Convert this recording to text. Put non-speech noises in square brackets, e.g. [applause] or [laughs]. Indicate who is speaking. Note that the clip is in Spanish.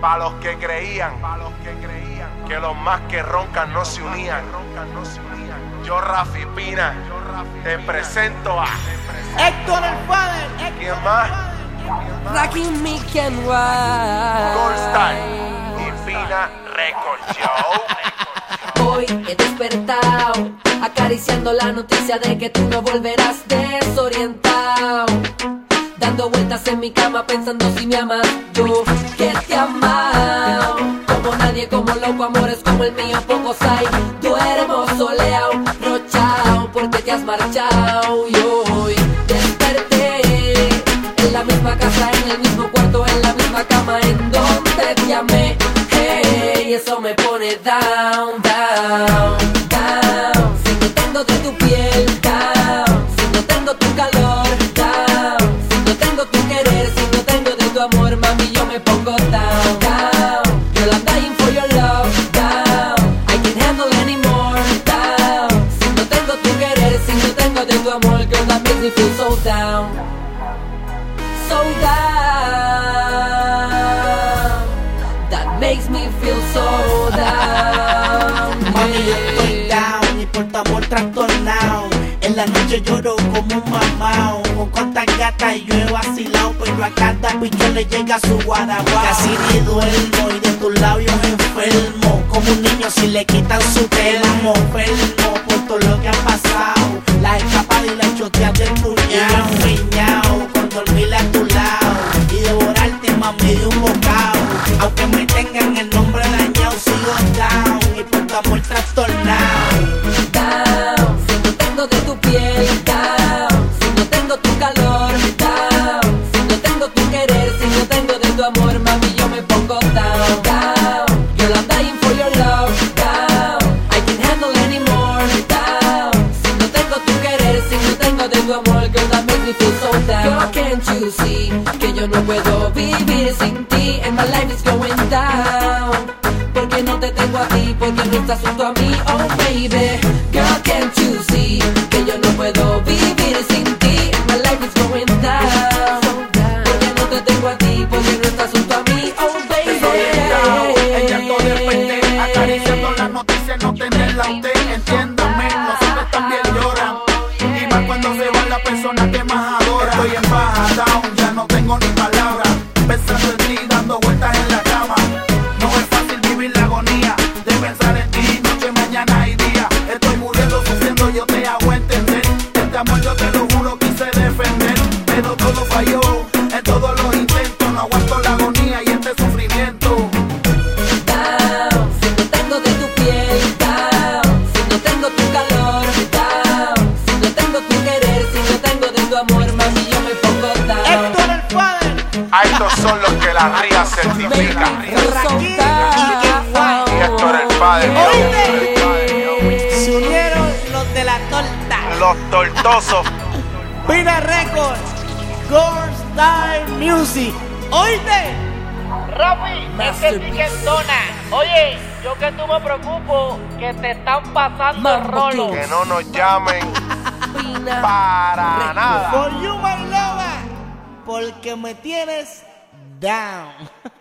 Speaker 1: para los que creían, para los que creían que los más que roncan no se unían. Yo Rafi Pina te presento a
Speaker 2: Héctor el Father.
Speaker 1: ¿Quién más?
Speaker 3: Rocking ride.
Speaker 1: Gold Star y Pina Record Show.
Speaker 3: Hoy he despertado, acariciando la noticia de que tú no volverás Vueltas en mi cama pensando si me amas, yo que te amado. Como nadie, como loco, amores como el mío, pocos hay. Duermo soleado, rochao, porque te has marchado. Y hoy desperté en la misma casa, en el mismo cuarto, en la misma cama, en donde te amé. Hey, eso me down. So down. That makes me feel so down.
Speaker 2: Mami, yo estoy down y por tu amor trastornado. En la noche lloro como un mamao. Con cuantas gatas yo he vacilado, pero a cada bicho le llega su guaraguao. Casi ni duermo y de tus labios enfermo. Como un niño si le quitan su termo. De tu amor,
Speaker 3: girl, that makes me feel so down. Can't you see que yo no puedo vivir sin ti? And my life is going down. Porque no te tengo a ti, porque no estás junto a mí, oh baby.
Speaker 4: Estoy en baja, down, ya no tengo ni palabras. Pensando en ti, dando vueltas en la cama. No es fácil vivir la agonía de pensar en ti, noche, mañana y día. Estoy muriendo, sufriendo, yo te hago entender. Este amor yo te lo juro, quise defender. Pero todo falló, en todos los
Speaker 1: estos son los que la ría certifica. Y Héctor el Padre.
Speaker 2: Se unieron los de la torta.
Speaker 1: Los tortosos.
Speaker 2: Pina Records. Gold Style Music. Oíste.
Speaker 5: Rafi, es que el piquentona. Oye, yo que tú me preocupo que te están pasando
Speaker 3: Mambo
Speaker 5: rolo.
Speaker 1: Que no nos llamen [laughs]
Speaker 3: Pina.
Speaker 1: para nada.
Speaker 2: Porque me tienes down. [laughs]